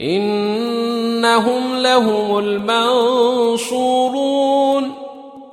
إنهم لهم المنصورون.